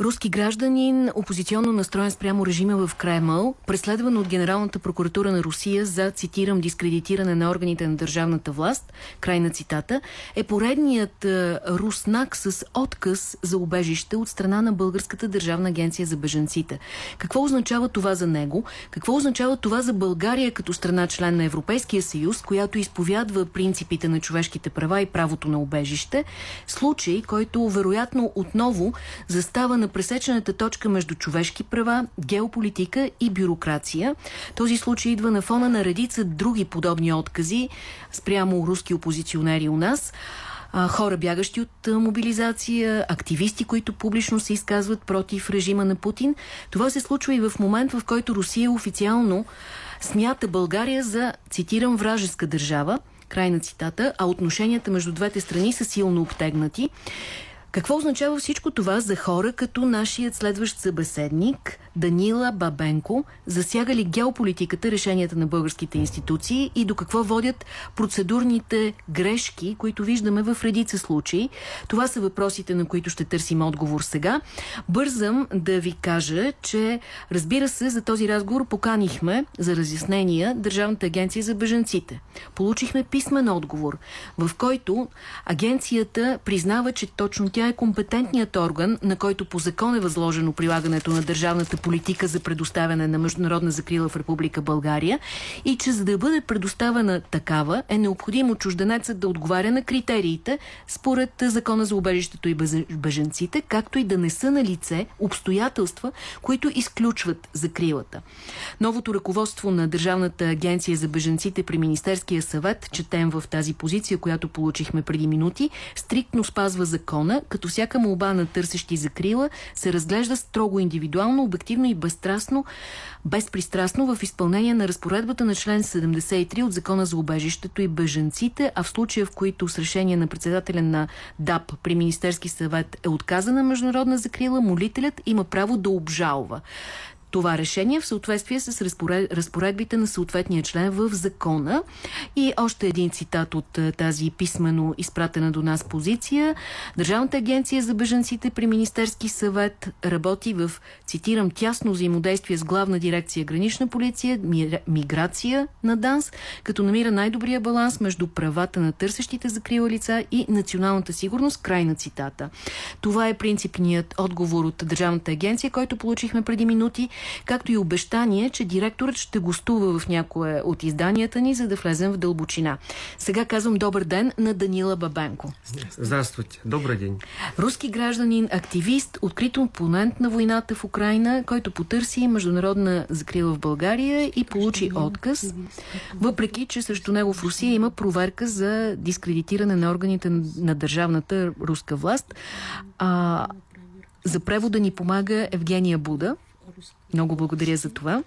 Руски гражданин, опозиционно настроен спрямо режима в Кремъл, преследван от Генералната прокуратура на Русия за, цитирам, дискредитиране на органите на държавната власт, край на цитата, е поредният е, руснак с отказ за убежище от страна на Българската държавна агенция за беженците. Какво означава това за него? Какво означава това за България като страна член на Европейския съюз, която изповядва принципите на човешките права и правото на убежище? Случай, който вероятно отново застава на пресечената точка между човешки права, геополитика и бюрокрация. Този случай идва на фона на редица други подобни откази спрямо руски опозиционери у нас хора бягащи от мобилизация, активисти, които публично се изказват против режима на Путин. Това се случва и в момент, в който Русия официално смята България за, цитирам, вражеска държава, край на цитата, а отношенията между двете страни са силно обтегнати. Какво означава всичко това за хора като нашият следващ събеседник Данила Бабенко? Засяга ли геополитиката решенията на българските институции и до какво водят процедурните грешки, които виждаме в редица случаи? Това са въпросите, на които ще търсим отговор сега. Бързам да ви кажа, че разбира се, за този разговор поканихме за разяснения Държавната агенция за беженците. Получихме писмен отговор, в който агенцията признава, че точно тя е компетентният орган, на който по закон е възложено прилагането на държавната политика за предоставяне на международна закрила в Република България и че за да бъде предоставена такава е необходимо чужденецът да отговаря на критериите според закона за убежището и беженците, както и да не са на лице обстоятелства, които изключват закрилата. Новото ръководство на Държавната агенция за беженците при Министерския съвет, четем в тази позиция, която получихме преди минути, стриктно спазва закона, като всяка молба на търсещи закрила се разглежда строго индивидуално, обективно и безстрастно, безпристрастно в изпълнение на разпоредбата на член 73 от Закона за убежището и беженците, а в случая в които с решение на председателя на ДАП при Министерски съвет е отказана международна закрила, молителят има право да обжалва това решение в съответствие с разпоред... разпоредбите на съответния член в закона. И още един цитат от е, тази писмено изпратена до нас позиция. Държавната агенция за беженците при Министерски съвет работи в, цитирам, тясно взаимодействие с главна дирекция гранична полиция, ми... миграция на ДАНС, като намира най-добрия баланс между правата на търсещите закрила лица и националната сигурност. Край на цитата. Това е принципният отговор от Държавната агенция, който получихме преди минути както и обещание, че директорът ще гостува в някое от изданията ни, за да влезем в дълбочина. Сега казвам добър ден на Данила Бабенко. Здравствуйте, добър ден. Руски гражданин, активист, открит опонент на войната в Украина, който потърси международна закрила в България и получи отказ, въпреки, че срещу него в Русия има проверка за дискредитиране на органите на държавната руска власт. А, за превода ни помага Евгения Буда. Много благодаря за това.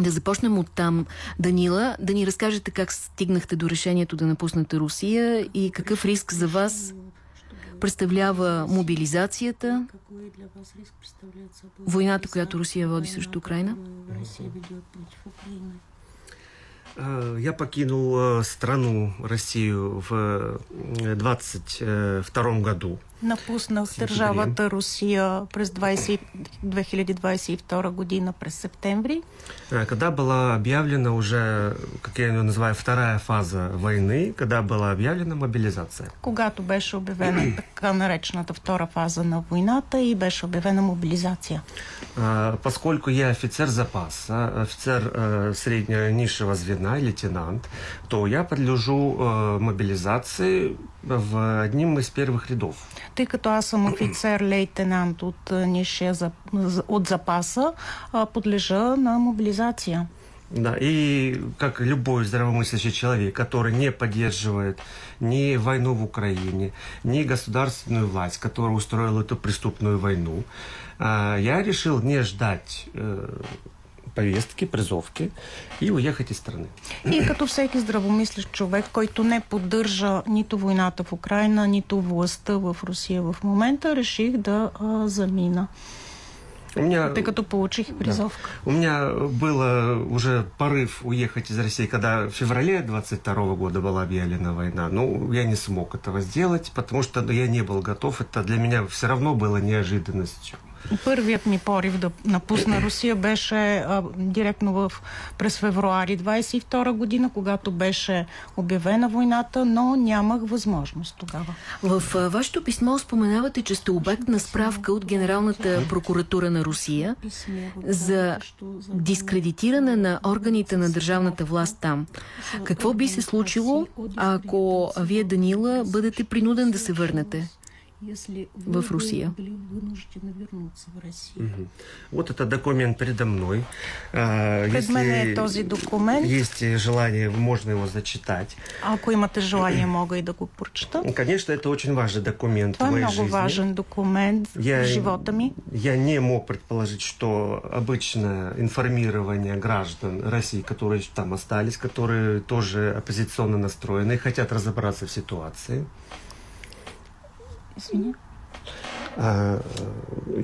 Да започнем от там, Данила, да ни разкажете как стигнахте до решението да напуснете Русия и какъв риск за вас представлява мобилизацията, войната, която Русия води срещу Украина? Я покинул страну Россию в 22 году. Напуснах държавата Русия през 20, 2022 година през септември. Когда была объявлена уже, как я ее называю, вторая фаза войны, когда была объявлена мобилизация. Когато беше обявена така наречената втора фаза на войната и беше обявена мобилизация. Поскольку я офицер запаса, офицер среднего низшего звена, лейтенант, то я подлежу мобилизации в одним из первых рядов. Тъй като аз съм офицер, лейтенант от нишия от запаса, подлежа на мобилизация. Да, и как любой здравомыслящий человек, который не поддерживает ни войну в Украине, ни государственную власть, которая устроила эту преступную войну, я решил не ждать повестки, призовки и уехать из страны. И като всеки здравомислещ човек, който не поддържа нито войната в Украина, нито властта в Русия в момента, реших да а, замина. У меня, Ты като получих призовку. Да. У меня было уже порыв уехать из России, когда в феврале 22 года была объявлена война. Но я не смог этого сделать, потому что я не был готов. Это для меня все равно было неожиданностью. Първият ми порив да напусна Русия беше а, директно в, през февруари 22 година, когато беше обявена войната, но нямах възможност тогава. В а, вашето писмо споменавате, че сте обект на справка от Генералната прокуратура на Русия за дискредитиране на органите на държавната власт там. Какво би се случило, ако вие, Данила, бъдете принуден да се върнете? В Русия. Угу. Вот это документ передо мной. А, если този документ. Есть желание, можно его зачитать. Ако имате желание, мога и да го прочета. Конечно, это очень важный документ Това в моей много жизни. важен документ я, в живота ми. Я не мог предположить, что обычное информирование граждан России, которые там остались, которые тоже оппозиционно настроены, хотят разобраться в ситуации, Извини. А,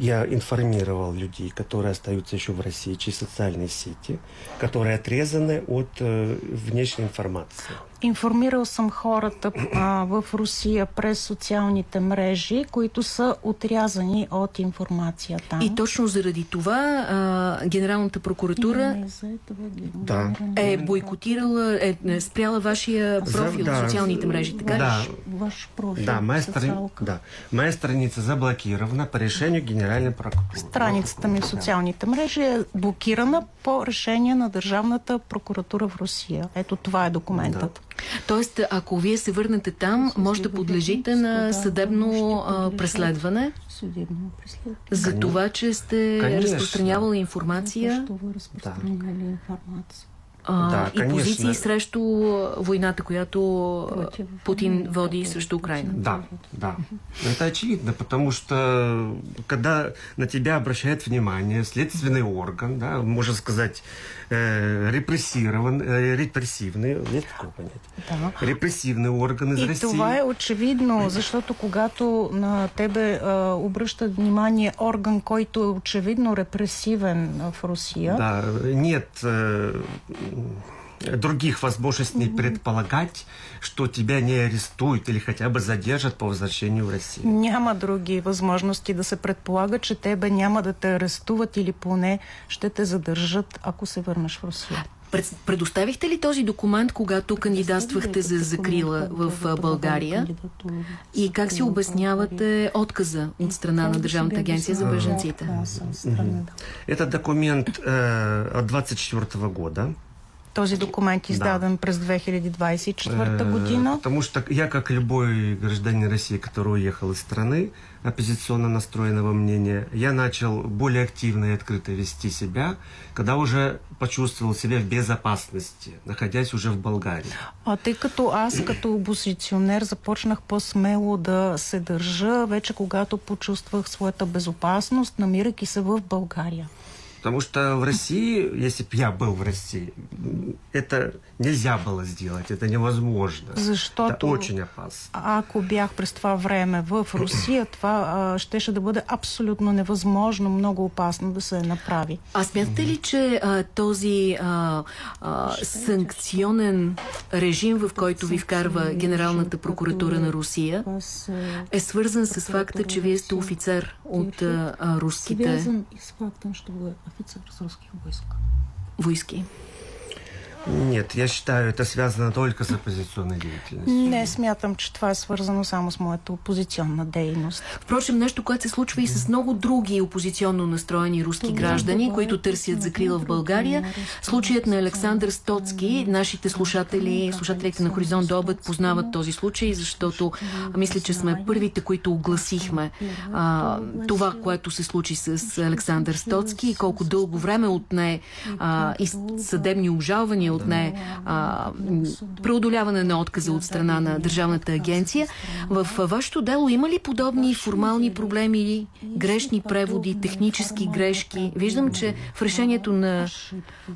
я информировал людей, которые остаются еще в России через социальные сети, которые отрезаны от э, внешней информации. Информирал съм хората а, в Русия през социалните мрежи, които са отрязани от информацията. И точно заради това а, Генералната прокуратура да. е бойкотирала, е, е спряла вашия профил За, в социалните мрежи, така да. Ваш профил. Да, моя, страни... да. моя страница заблокирована по решению Генеральной прокуратуры. Страницата ми в социалните мрежи е блокирана по решение на Държавната прокуратура в Русия. Ето това е документът. Да. Тоест, ако вие се върнете там, може да подлежите на съдебно а, преследване за това, че сте разпространявали информация. Да. А, да, и позиции срещу войната, която Против... Путин води срещу Украина. Да, да. Это очевидно, потому что когда на тебя обращает внимание следственный орган, да, можно сказать, э, репрессирован, э, репрессивный, нет такого понятия? Да. Репрессивный орган из и России. това е очевидно, защото когато на тебе э, обръщат внимание орган, който е очевидно репресивен в Русия. Да, нет э, других возможностей mm-hmm. предполагать, что тебя не арестуют или хотя бы задержат по возвращению в Россию. Няма други възможности да се предполага, че тебе няма да те арестуват или поне ще те задържат, ако се върнеш в Русия. Предоставихте ли този документ, когато кандидатствахте за закрила в България? И как си обяснявате отказа от страна на Държавната агенция за беженците? Это документ э, от 24 года. Този документ издаден да. през 2024 година. Потому что я, как любой гражданин России, который уехал из страны, оппозиционно настроенного мнения, я начал более активно и открыто вести себя, когда уже почувствовал себя в безопасности, находясь уже в България. А тъй като аз като опозиционер започнах по-смело да се държа, вече когато почувствах своята безопасност, намирайки се в България. Потому что в России, если бы я был в России, это нельзя было сделать, это невозможно. Защото, это очень опасно. Ако бях през това време в Русия, това а, щеше да бъде абсолютно невъзможно, много опасно да се направи. А смятате ли, че а, този а, а, санкционен режим, в който ви вкарва Генералната прокуратура на Русия, е свързан с факта, че вие сте офицер от а, руските... Свързан и с фактом, че офицер русских войск. Войски. Нет, я считаю, это связано только с оппозиционной деятельностью. Не смятам, че това е свързано само с моята опозиционна дейност. Впрочем, нещо, което се случва и с много други опозиционно настроени руски граждани, които търсят закрила в България. Случаят на Александър Стоцки, нашите слушатели, слушателите на Хоризонт до обед познават този случай, защото мисля, че сме първите, които огласихме а, това, което се случи с Александър Стоцки и колко дълго време отне а, и съдебни обжалвания отне а, преодоляване на отказа от страна на Държавната агенция. В вашето дело има ли подобни формални проблеми грешни преводи, технически грешки? Виждам, че в решението на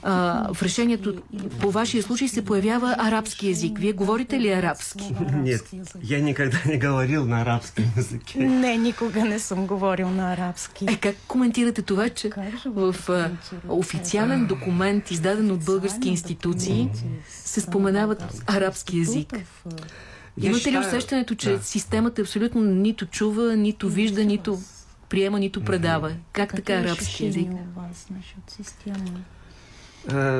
а, в решението по вашия случай се появява арабски язик. Вие говорите ли арабски? Нет, я никогда не говорил на арабском языке. Не, никога не съм говорил на арабски. Е, как коментирате това, че в а, официален документ, издаден от български институт, институции се споменават арабски язик. Имате ли усещането, че системата абсолютно нито чува, нито вижда, нито приема, нито предава. Как така арабски язик?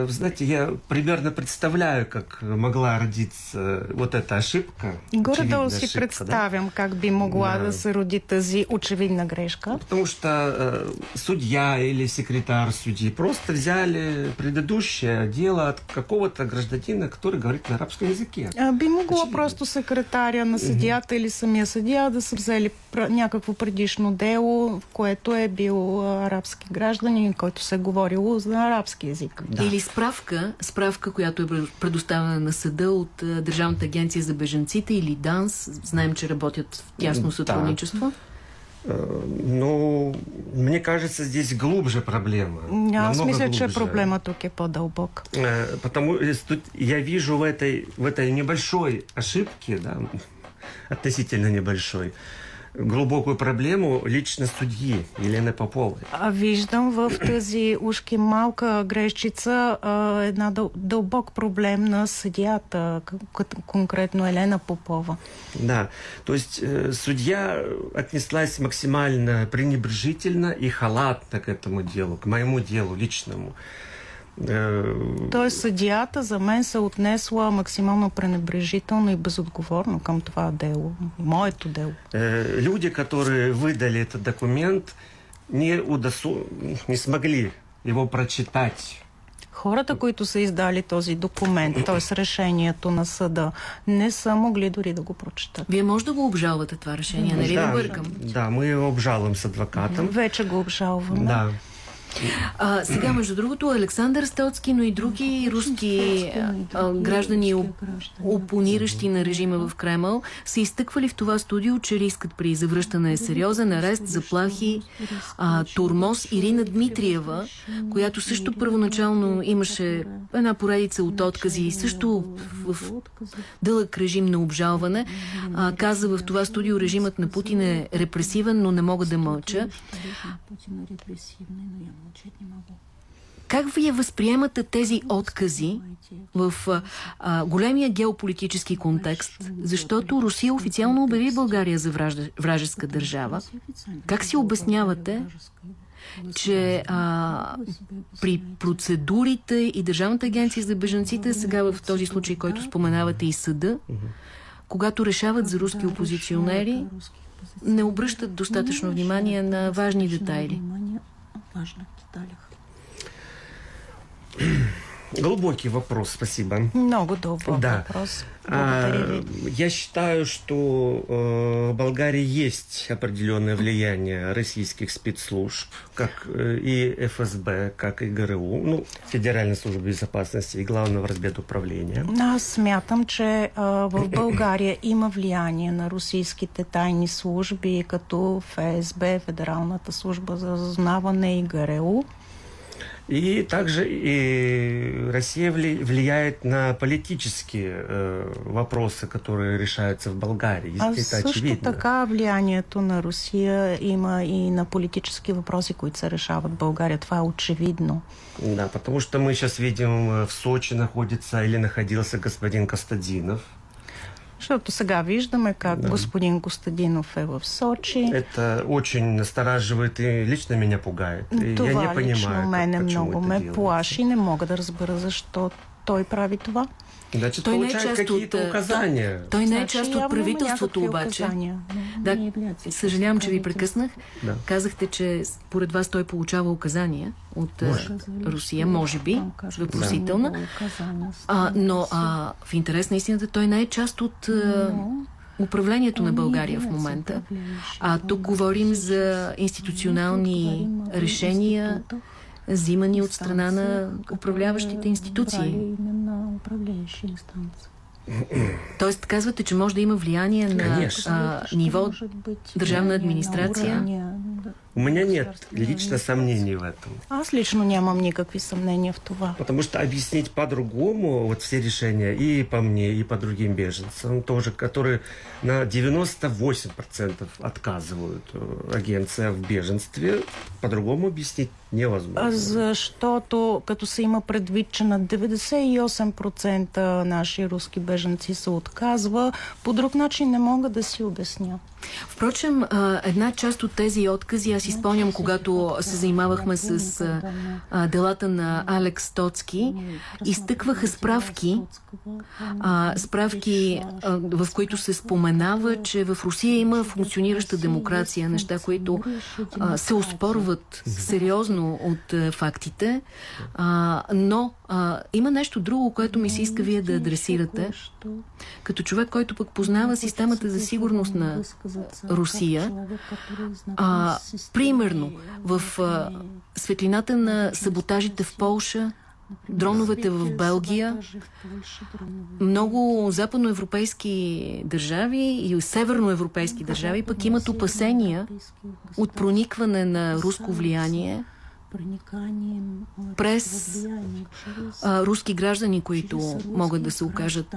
Знаете, я примерно представляю, как могла родиться вот эта ошибка. Горе-долу си ошибка, представям да? как би могла да. роди тази очевидна грешка. Потому что э, судья или секретарь судьи просто взяли предыдущее дело от какого-то гражданина, который говорит на арабском языке. А, би могла Очевидно. просто секретаря на съдията или самия съдия да са взели някакво предишно дело, в което е бил арабски гражданин, който се е говорило за арабски язик. Да. Или справка, справка, която е предоставена на съда от Държавната агенция за беженците или ДАНС. Знаем, че работят в тясно сътрудничество. Да. Но мне кажется, здесь глубже проблема. Аз мисля, глубже. че проблема тук е по-дълбок. Потому что я вижу в этой, в этой небольшой ошибке, да, относительно небольшой, глубокую проблему лично судьи Елены Поповой. Виждам в тази ушки малка грешчица една дълбок проблем на съдията, конкретно Елена Попова. Да, то есть э, судья отнеслась максимально пренебрежительно и халатно к этому делу, к моему делу личному. Тоест съдията за мен се отнесла максимално пренебрежително и безотговорно към това дело, моето дело. Люди, которые выдали этот документ, не, удосу... не смогли его прочитать. Хората, които са издали този документ, т.е. решението на съда, не са могли дори да го прочитат. Вие може да го обжалвате това решение, нали да, да бъркам? Да, мы его обжалвам с адвокатом. Вече го обжалваме. Да. А, сега, между другото, Александър Стоцки, но и други руски а, граждани, опониращи на режима в Кремъл, са изтъквали в това студио, че рискът при завръщане е сериозен, арест, заплахи, а, турмоз. Ирина Дмитриева, която също първоначално имаше една поредица от откази и също в, в дълъг режим на обжалване, а, каза в това студио, режимът на Путин е репресивен, но не мога да мълча. Как вие възприемате тези откази в а, големия геополитически контекст? Защото Русия официално обяви България за вражда, вражеска държава. Как си обяснявате, че а, при процедурите и Държавната агенция за бежанците, сега в този случай, който споменавате и съда, когато решават за руски опозиционери, не обръщат достатъчно внимание на важни детайли важных деталях. Глубокий вопрос, спасибо. Много глубокий да. вопрос. А, я считаю, что э, в Болгарии есть определенное влияние российских спецслужб, как э, и ФСБ, как и ГРУ, ну, Федеральная служба безопасности и Главного разведуправления. Аз смятам, че э, в България има влияние на российските тайни служби, като ФСБ, Федералната служба за разузнаване и ГРУ. И также и Россия влияет на политические э, вопросы, которые решаются в Болгарии. А Это също очевидно. така влиянието на Русия има и на политически въпроси, които се решават в България. Това е очевидно. Да, потому что мы сейчас видим, э, в Сочи находится или находился господин Костадинов, Защото сега виждаме как да. господин Костадинов е в Сочи. Это очень настораживает и лично меня пугает. Това Я не понимаю, лично мене как, много ме плаши. Не мога да разбера защо той прави това. Значит, той не е част от указания. Той не е част от правителството обаче. Да, съжалявам, че ви прекъснах. Да. Казахте, че според вас той получава указания от може. Русия, може би, въпросителна. А, но а, в интерес на истината той не е част от управлението на България в момента. А тук говорим за институционални решения, взимани от страна на управляващите институции. Тоест, казвате, че може да има влияние на а, ниво държавна администрация? У меня нет лично сомнений в этом. Аз лично нямам никакви съмнения в това. Потому что объяснить по-другому вот все решения и по мне, и по другим беженцам тоже, которые на 98% отказывают э, агенция в беженстве, по-другому объяснить невъзможно. Защото като се има предвид, че на 98% наши руски беженци се отказва, по друг начин не мога да си обясня. Впрочем, една част от тези откази разкази. Аз изпълням, когато се занимавахме с а, делата на Алекс Тоцки, изтъкваха справки, а, справки, а, в които се споменава, че в Русия има функционираща демокрация, неща, които а, се оспорват сериозно от а, фактите, а, но а, има нещо друго, което ми се иска вие да адресирате. Като човек, който пък познава системата за сигурност на Русия, а, примерно в а, светлината на саботажите в Полша, дроновете в Белгия, много западноевропейски държави и северноевропейски държави пък имат опасения от проникване на руско влияние през а, руски граждани, които могат да се окажат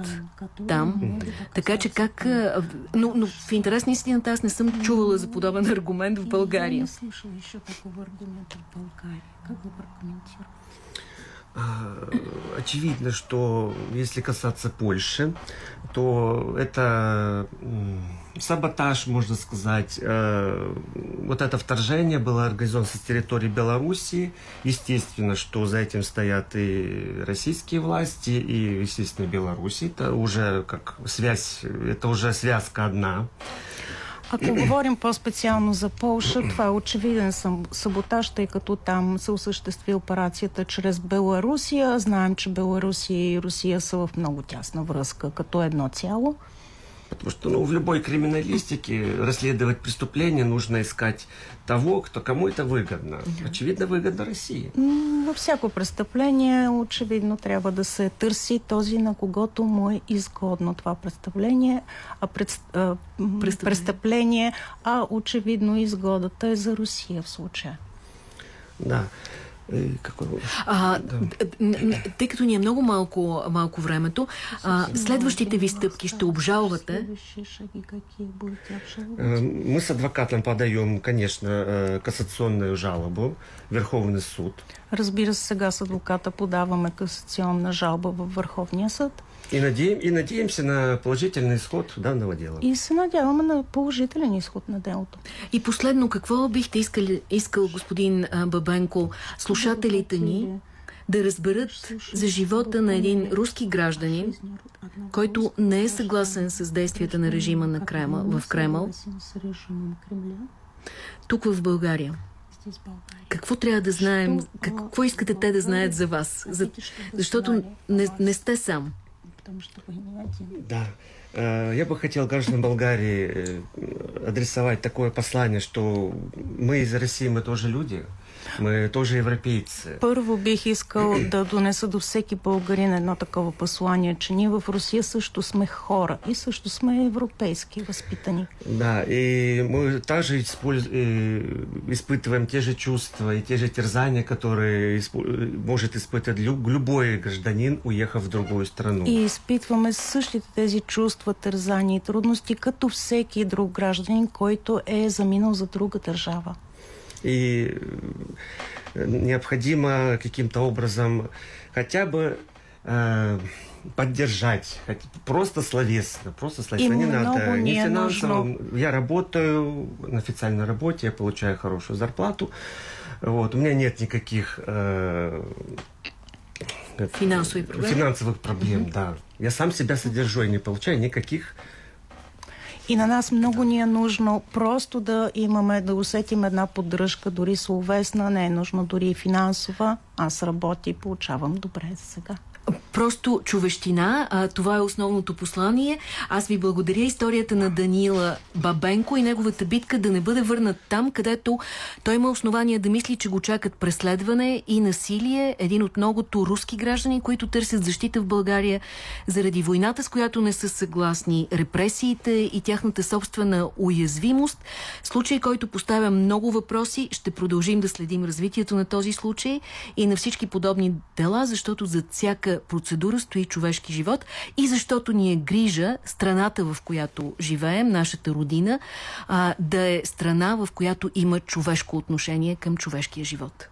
там. Така че как... Но, но в интерес на истината аз не съм чувала за подобен аргумент в България. Очевидно, что если касаться Польши, то это саботаж, можно сказать. Э, вот это вторжение было организовано с территории Белоруссии. Естественно, что за этим стоят и российские власти, и, естественно, Беларусь. Это уже как связь, это уже связка одна. Ако говорим по-специално за Полша, това е очевиден саботаж, тъй като там се осъществи операцията чрез Беларусия. Знаем, че Беларусия и Русия са в много тясна връзка като едно цяло. Потому что ну, в любой криминалистике расследовать преступление нужно искать того, кто кому это выгодно. Очевидно, выгодно России. Във всяко престъпление очевидно трябва да се търси този, на когото му е изгодно това престъпление, а пред, а, престъпление. престъпление, а очевидно изгодата е за Русия в случая. Да. Какво... А, да. Тъй като ни е много малко, малко времето, а, следващите ви стъпки ще обжалвате? Мы с адвокатом подаем, конечно, кассационную жалобу в Верховный суд. Разбира се, сега с адвоката подаваме касационна жалба в Върховния съд. И, надеем, и надеемся на положительный исход данного дела. И се надяваме на положителен изход на делото. И последно, какво бихте искали, искал господин Бабенко, слушателите ни да разберат за живота на един руски гражданин, който не е съгласен с действията на режима на Крема, в Кремъл, тук в България? Какво трябва да знаем? Какво искате те да знаят за вас? За, защото не, не сте сам. Да. Я бы хотел гражданам Болгарии адресовать такое послание, что мы из России, мы тоже люди. Мы тоже европейцы. Първо бих искал да донеса до всеки българин едно такова послание, че ние в Русия също сме хора и също сме европейски възпитани. Да, и мы также использ... испытываем те же чувства и те же терзания, которые может испытать любой гражданин, уехав в другую страну. И изпитваме същите тези чувства, терзания и трудности, като всеки друг гражданин, който е заминал за друга държава. И необходимо каким-то образом хотя бы э, поддержать, просто словесно, просто словесно. Им не надо, не финансово. Нужно. Я работаю на официальной работе, я получаю хорошую зарплату. Вот, у меня нет никаких э, финансовых проблем. Финансовых проблем, угу. да. Я сам себя содержу, я не получаю никаких И на нас много ни е нужно просто да имаме, да усетим една поддръжка, дори словесна, не е нужно дори и финансова. Аз работя и получавам добре за сега просто човещина. А, това е основното послание. Аз ви благодаря историята на Даниила Бабенко и неговата битка да не бъде върнат там, където той има основания да мисли, че го чакат преследване и насилие. Един от многото руски граждани, които търсят защита в България заради войната, с която не са съгласни, репресиите и тяхната собствена уязвимост. Случай, който поставя много въпроси. Ще продължим да следим развитието на този случай и на всички подобни дела, защото за всяка процедура стои човешки живот и защото ни е грижа страната, в която живеем, нашата родина, а, да е страна, в която има човешко отношение към човешкия живот.